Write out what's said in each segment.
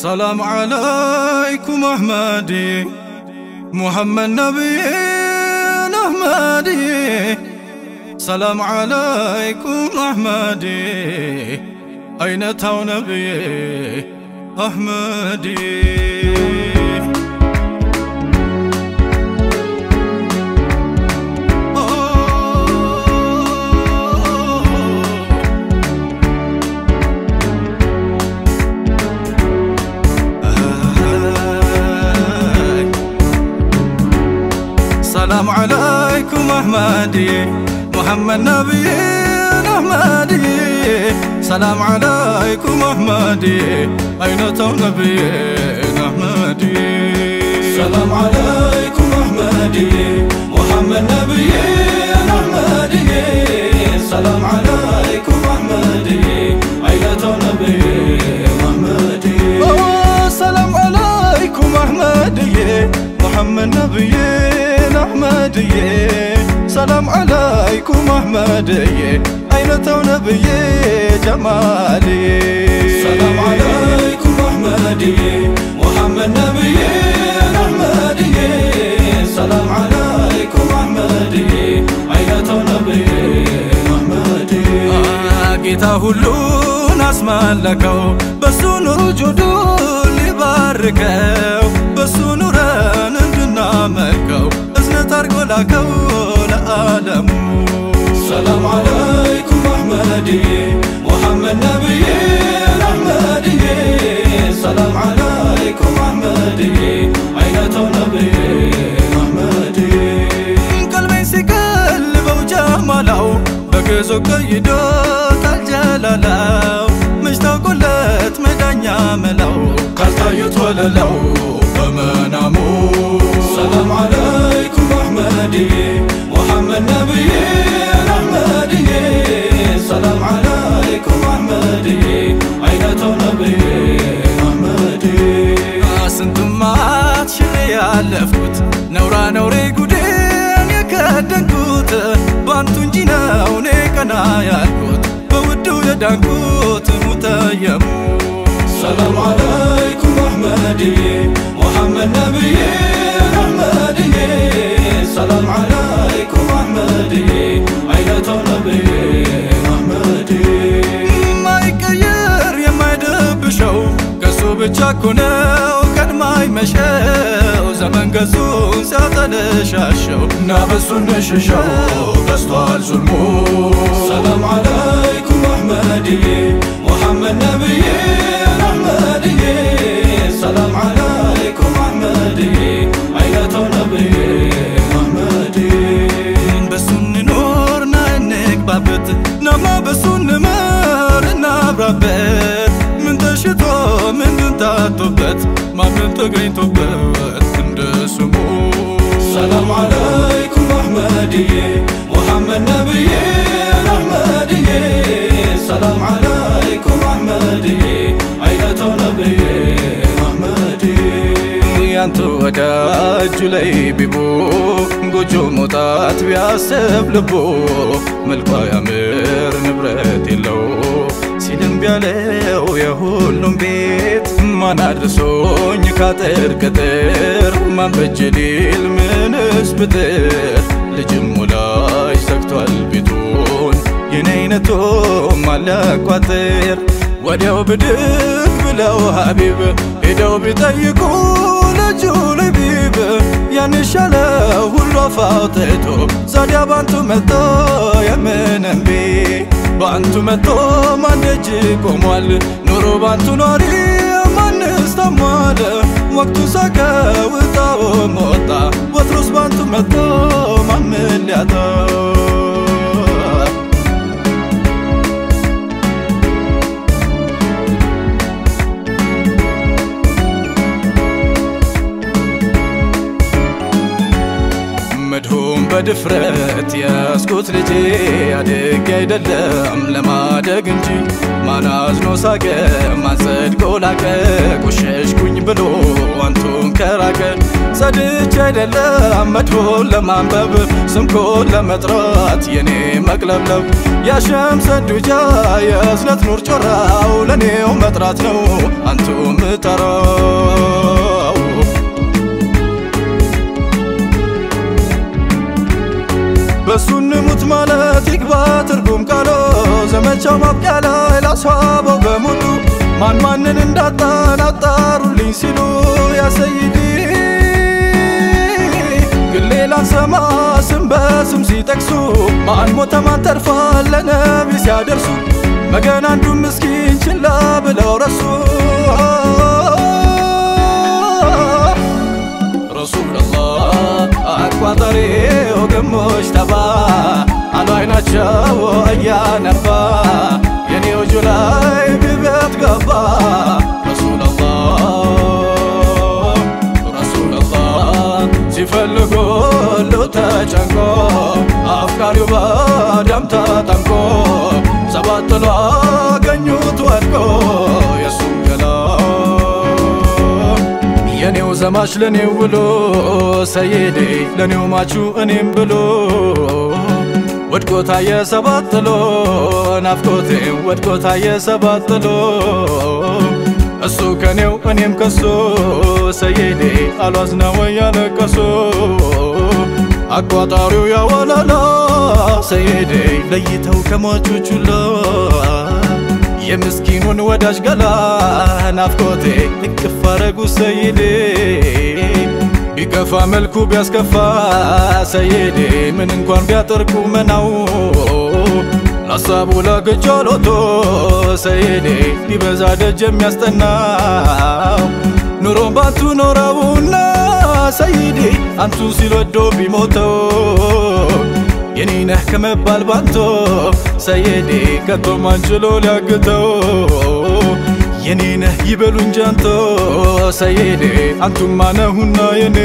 ሰላም ዓለይኩም አሕመዲ ሙሐመድ ነቢይን አሕመዲ ሰላም ዓለይኩም አሕመዲ አይነታው ነቢይ አሕመዲ ሰላም አሕመዲ ሙሐመድ ነቢይን አሕመዲ ሰላም ዓለይኩም አሕመዲ አይነተው ነቢይን አሕመዲ ሰላም ዓለይኩም አሕመዲ ሙሐመድ ነቢይን አሕመዲ ሰላም ዓለይኩም አሕመዲ አይነተው ነቢይን አሕመዲ ሰላም ዓለይኩም አሕመድዬ ሙሐመድ ነቢይን አሕመድዬ ሰላም ዓለይኩም አሕመድዬ አይነተው ነብዬ ጀማልዬ ሰላም ዓለይኩም አሕመዲ ሙሐመድ ሰላም አይነተው አሕመዲ ጌታ ሁሉን አስመለከው በሱ ኑሩ ጁዱ ሊባርከው በሱ ኑረን እንድናመልከው እዝነት አርጎ ላከው ለዓለሙ ሰላም ዓለይኩም አሕመዲ ሙሐመድ ነቢይን አሕመዲ ሰላም ዓለይኩም አይነተው ቀልቤን ሲቀልበው ጀማላው በግዞ መች ታውቆለት መዳኛ መላው ካልታዩት ወለላው በመናሙ ሰላም ዓለይኩም አሕመዲ ሙሐመድ ነቢይን አሕመዲ ሰላም ዓለይኩም አሕመዲ አይነተው ነቢይን አሕመዲ ስንቱማት ሽሬ ያለፍኩት ነውራ ነውሬ ጉዴን የከደንኩት ባንቱ እንጂ ነው እኔ ቀና ያልኩት በውዱ የዳንኩት ሙተየሙ። ሰላም ዓለይኩም አሕመዲ ሙሐመድ ነቢይን አሕመዲ ሰላም ዓለይኩም የማይቀየር የማይደብሸው ከሱ ብቻ እኮ ነው ቀድማ አይመሸው ዘመን ገዙን ሲያጠለሻሸው እና በሱ እንሽሸው በስቷል ዙልሙ። ሰላም ዓለይኩም አሕመዲ ሙሐመድ ነቢይን አሕመዲ ሰላም ተገኝቶበት እንደ ስሙ ሰላም ዓለይኩም አሕመዲ ሙሐመድ ነቢይን አሕመዲ ሰላም ዓለይኩም አሕመዲ አይነተው ነቢይን አሕመዲ ያንተ ወዳጁ ላይ ቢቦ ጎጆ መውጣት ቢያስብ ልቦ መልኳ ያምር ንብረት የለው ሲልም ቢያለው የሁሉም ቤት ማን አድርሶኝ ካጥር ቅጥር ማን በጅ ሊል ምንስ ብጥር? ልጅም ወላጅ ዘግቷል ቤቱን የኔ አይነቶ ማለቋጥር ወዲያው ብድግ ብለው ሀቢብ ሄደው ቢጠይቁ ልጁ ልቢብ ያንሻለ ሁሉ አፋውጥቶ ዛዲያ ባንቱ መጥቶ የምንምቢ ባንቱ መጥቶ ማን ደጅ ቆሟል? ኑሮ ባንቱ ኗሪ ማንስ ታሟል ወቅቱ ሳቀ ውጣው ሞጣ። ወትሮስ ባንቱ መጥቶ ማምን ሊያጣ በድፍረት ያስኩት ልጄ አድግ አይደለም ለማደግ እንጂ ማን አዝኖ ሳቀ? ማን ጸድቆ ላቀ? ቆሸሽኩኝ ብሎ አንቱን ከራቀ። ጸድቼ አይደለም መድሁን ለማንበብ ስምኮን ለመጥራት የኔ መቅለብለብ። ያሸምሰ ዱጃ የእዝነት ኑር ጮራው ለኔው መጥራት ነው አንቱ ምጠራው በሱ እንሙት ማለት ይግባ ትርጉም ቃሎ ዘመቻው ማብቂያ ላይ ላስዋበው በሙሉ ማን ማንን እንዳጣን አጣሩልኝ ሲሉ ያሰይዲ ግን ሌላን ሰማ ስም በስም ሲጠቅሱ ማን ሞተ ማን ተርፏል ለነቢ ሲያደርሱ መገን አንዱ ምስኪን ችላ ብለው ረሱ። ረሱላላህ አቋጠሬው ግሞች ተባ አሉ አይናቸው እያነባ የኔው ጁላይ ግበት ገባ። ረሱላላህ ረሱላላህ ሲፈልጉ ሁሉ ተጨንቆ አፍቃሪው በደም ተጠምቆ ሰባት ጥሎ አገኙት ወድቆ የሱም ዘማች ለኔው ብሎ ሰይዴ ለኔው ማቹ እኔም ብሎ ወድቆ ታየ ሰባት ጥሎ ናፍቆቴም ወድቆ ታየ ሰባት ጥሎ እሱ ከኔው እኔም ከሱ ሰይዴ አሏዝና ያለቀሱ አቋጣሪው ያወላላ ሰይዴ ለይተው ከሟቾቹ ላ የምስኪኑን ወዳጅ ገላ ናፍቆቴ እቅፍ አረጉ ሰይዴ። ቢከፋ መልኩ ቢያስከፋ ሰይዴ። ምን እንኳን ቢያጠርቁ መናው ላሳቡ ለግጆሎቶ ሰይዴ። ቢበዛ ደጅ የሚያስጠናው ኑሮን ባንቱ ኖረውና ሰይዴ። አንቱ ሲልወዶ ቢሞተው የኔ ነህ ከመባል ባንቶ ሰየዴ ከቶ ማንችሎ ሊያግተው። የኔ ነህ ይበሉ እንጂ አንቶ ሰየዴ አንቱማ ነሁና የኔ።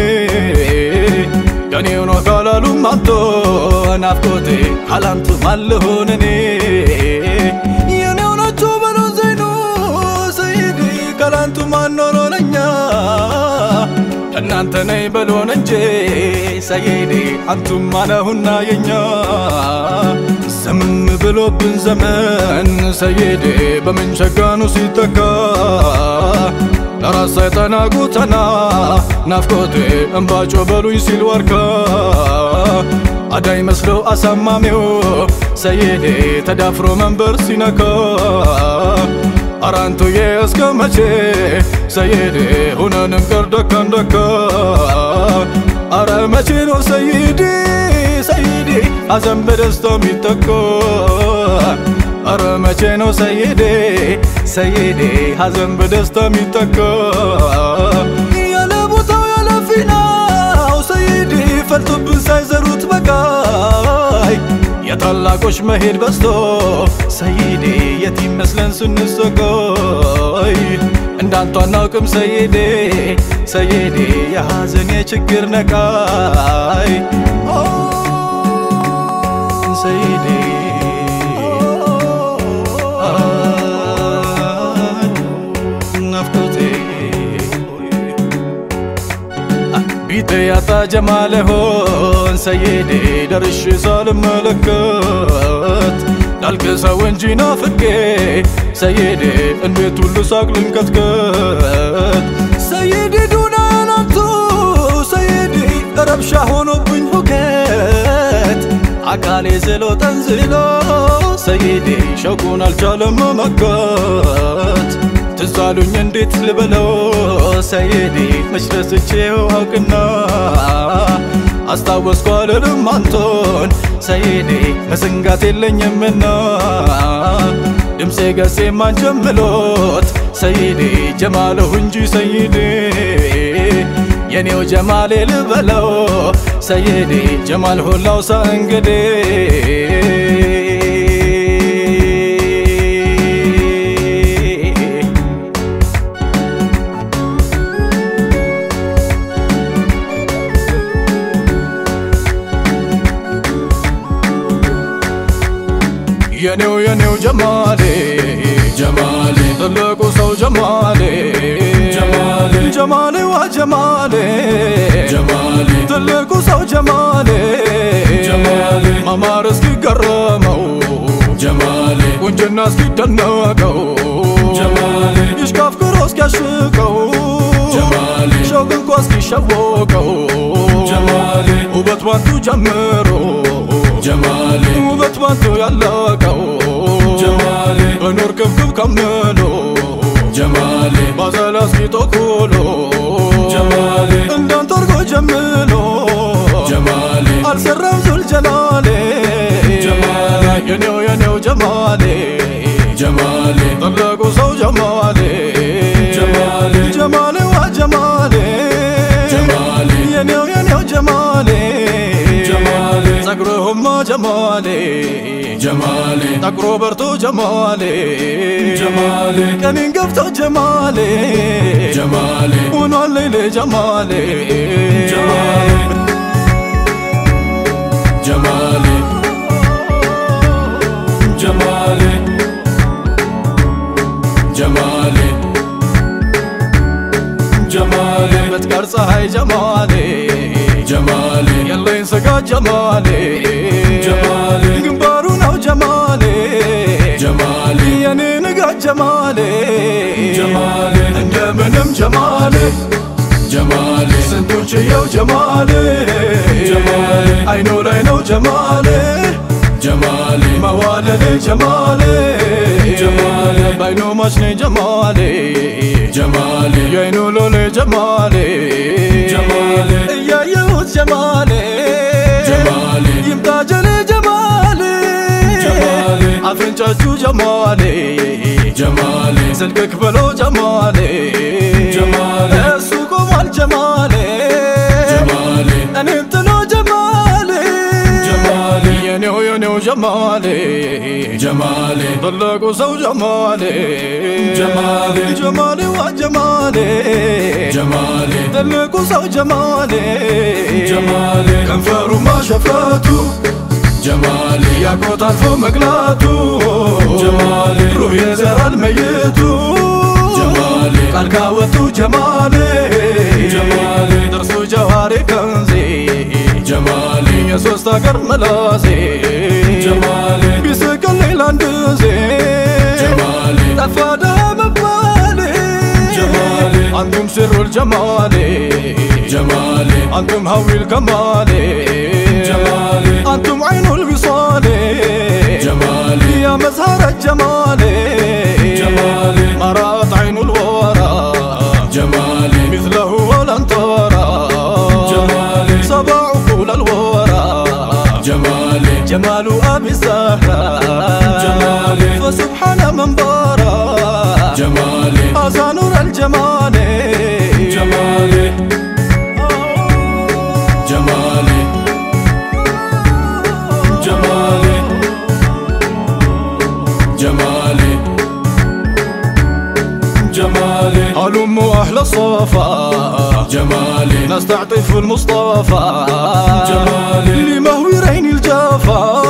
የኔው ነው ካላሉም አንቶ ናፍቆቴ ካላንቱ ማልሆን እኔ። የኔው ናቸው በሎ ዘይኑ ሰይዴ ካላንቱ ማኖሮ ለኛ እናንተ ነይ በሎን እንጂ ሰየዴ አንቱማ ነሁና የኛ። ዝም ብሎብን ዘመን ሰየዴ በምን ሸጋኑ ሲተካ? ለራስ ሳይጠናጉተና ናፍቆቴ እምባጮ በሉኝ ሲል ወርካ። አዳይ መስሎ አሳማሚው ሰየዴ ተዳፍሮ መንበር ሲነካ። አራንቱዬ እስከ መቼ ሰይዴ ሁነንም ቀር ደካን ደካ አረ መቼ ነው ሰይዴ ሰይዴ ሐዘን በደስታ የሚተካ አረ መቼ ነው ሰይዴ ሰይዴ ሐዘን በደስታ የሚተካ ያለ ቦታው ያለ ፊናው ሰይዴ ፈልቶብን ሳይዘሩት በቃይ የታላቆች መሄድ በዝቶ ሰይዴ የት ይመስለን ስንሰቃይ እንዳንቱ አናውቅም ሰይዴ ሰይዴ የሐዘን የችግር ነቃይ። ሰይዴ ቢጤ ያጣ ጀማለ ሆን ሰይዴ ደርሽ ሳልመለከት ላልቅሰው እንጂ ናፍቄ ሰይዴ እንዴት ሁሉ ሳቅ ልንከትከት ሰይዴ ዱና ያላንቱ ሰይዴ ረብሻ ሆኖብኝ ሁከት አካሌ ዝሎ ጠንዝሎ ሰይዴ ሸቁን አልቻለም መመከት ትዛሉኝ እንዴት ልበለው? ሰይዴ መች ረስቼው አስታወስኩ አልልም አንቶን። ሰይዴ መዘንጋት የለኝምና ድምፄ ገሴ ማንጀምሎት ሰይዴ ጀማለሁ እንጂ ሰይዴ የኔው ጀማሌ ልበለው? ሰይዴ ጀማል ሆላው ሳ እንግዴ የኔው የኔው ጀማሌ ጀማሌ ትልቁ ሰው ጀማሌ ጀማሌ ጀማሌ ዋ ጀማሌ ትልቁ ሰው ጀማሌ ጀማሌ ማማር እስኪገረመው ጀማሌ ቁንጅና እስኪደነቀው ጀማሌ ይሽካፍክሮ እስኪያሽቀው ጀማሌ ሸውቅ እንኳ እስኪሸወቀው ጀማሌ ውበት ባንቱ ጀምሮ ጀማሌ ውበት ባንቱ ያለቀው ጀማሌ እኖር ክብክብ ከምሎ ጀማሌ ባዘላ እስኪጦ ኩሎ ጀማሌ እንዳንተ አርጎ ጀምሎ ጀማሌ አልሰራም ዙል ጀላሌ ጀማሌ የኔው የኔው ጀማሌ ጀማሌ ጠቁሮ በርቶ ጀማሌ ጀማሌ ቀኔን ገብቶ ጀማሌ ጀማሌ ሆኗል ሌሌ ጀማሌ ጀማሌ ጀማሌ ጀማሌ ጀማሌ ጀማሌ በትቀር ፀሐይ ጀማሌ የለኝ ስጋ ጀማሌ ጀማሌ ግንባሩ ነው ጀማሌ ጀማሌ የኔ ንጋት ጀማሌ ጀማሌ እንደምንም ጀማሌ ጀማሌ ስንቱን ችየው ጀማሌ ጀማሌ አይኑ ላይ ነው ጀማሌ ጀማሌ መዋለሌ ጀማሌ ጀማሌ ባይኖ ማሽኔ ጀማሌ ጀማሌ የአይኑ ሎሌ ጀማሌ ጀማሌ እያየሁት ጀማሌ ጀማሌ ይምጣ ጀሌ ጀማሌ ጀማሌ አፍንጫችሁ ጀማሌ ጀማሌ ስልክክ ብሎ ጀማሌ ጀማሌ እሱ ቆሟል ጀማሌ ጀማሌ የኔው ጀማሌ ጀማሌ ትልቁ ሰው ጀማሌ ጀማሌ ጀማሌ ዋ ጀማሌ ጀማሌ ትልቁ ሰው ጀማሌ ጀማሌ ከንፈሩማ ሸፈቱ ጀማሌ ያቆት አልፎ መግላቱ ጀማሌ ሩህ የዘራል መየቱ ጀማሌ ቃል ካወጡ ጀማሌ ጀማሌ ጥርሱ ጀዋሬ ከንዜ ጀማሌ የሶስት አገር መላሴ سر الجمال. جمالي أنتم هوي الكمال. جمالي أنتم عين الوصال. جمالي يا مزهر الجمال. جمالي ما رأت عين الورى. جمالي مثله ولن ترى جمالي صباح فول الورى. جمالي جمال أبي الزهرة. جمالي فسبحان من بارى. جمالي أزانر الجمال. الصفا جمالي ناس تعطيف المصطفى. جمالي لما هو يرعيني الجفا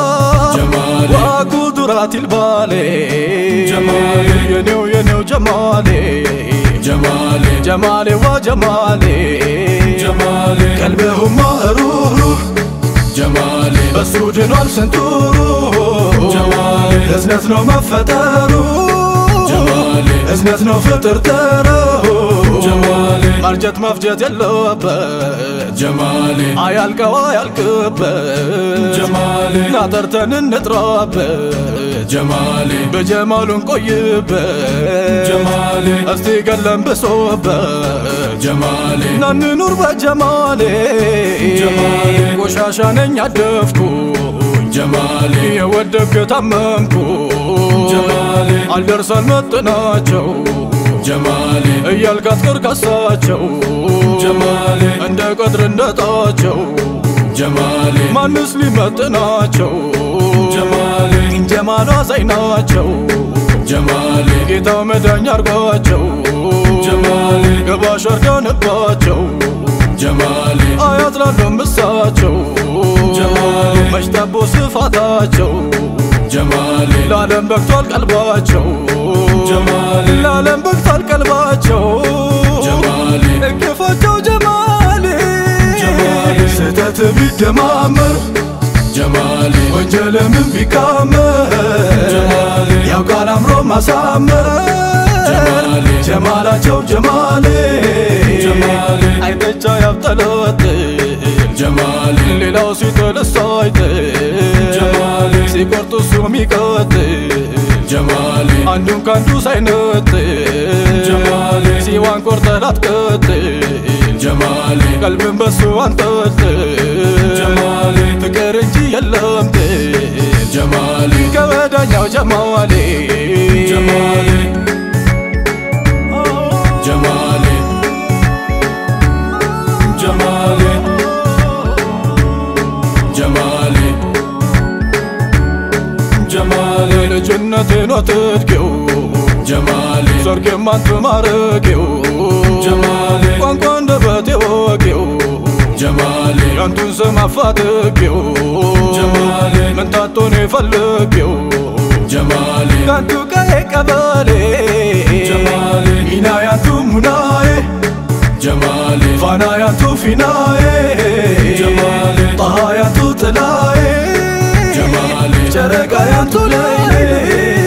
جمالي وقدرات البالي جمالي يا نيو يا جمالي جمالي جمالي وجمالي جمالي كلبهم مهروه. جمالي بس وجنوا سنتورو جمالي ناس مفتارو እዝነት ነው ፍጥር ተረሆ ማርጀት መፍጀት የለበት ጀማሌ አያልቀው አያልቅበት ናጠርተን እንጥራበት ጀማሌ በጀማሉን ቆይበት ጀማሌ እስቲ ገለን ብሶበት ጀማሌ ናንኑር በጀማሌ ጀማሌ ቆሻሻ ነኝ አደፍኩ ጀማሌ የወደቅ ታመምኩ ጀማሌ አልደርሰን መጥናቸው ጀማሌ እያልካት ቅርቀሳቸው ጀማሌ እንደ ቀድር እንደጣቸው ጀማሌ ማንስ ሊመጥናቸው ጀማሌ ጀማሏ ዘይናቸው ጀማሌ ጌታው መዳኛ አርጓቸው ጀማሌ ገባሽ አርጋንባቸው ጀማሌ አያጥላሉም እሳቸው ጀማሌ መሽጠቦ ስፋታቸው ለዓለም በቅቷል ቀልባቸው። ለዓለም በቅቷል ቀልባቸው። እቅፋቸው ጀማሌ ጀማሌ ቢደማመር ጀማሌ ወንጀልምን ቢቃመር ጀማሌ ያውቃል አምሮ ማሳመር ጀማላቸው ጀማሌ ያብጠለጥል ጀማሌ ሌላው አይጥል ጀማሌ ሲቆርጡ እሱ የሚቀጥል ጀማሌ አንዱን ካንዱ ሳይነጥል ጀማሌ ሲዋን ቆርጠህ አትቀጥል ጀማሌ ቀልብን በሱ አንጠልጥል ጀማሌ ፍቅር እንጂ የለም ጥል ጀማሌ ጀማሌ ጀማሌ ጀማሌ ልጅነቴን ወትድጌው ጀማሌ ሰርጌም አንተ ማረጌው ጀማሌ ቋንቋ እንደበቴ ወጌው ጀማሌ ያንቱን ስም አፋትጌው ጀማሌ ምንታቶን ፈልጌው ጀማሌ ካንቱ ቀዬ ቀበሌ ጀማሌ ሚና ያንቱ ሙናዬ ጀማሌ ፋና ያንቱ ፊናዬ ጀማሌ ጣሃ ያንቱ ጥላዬ جرى قايان طولي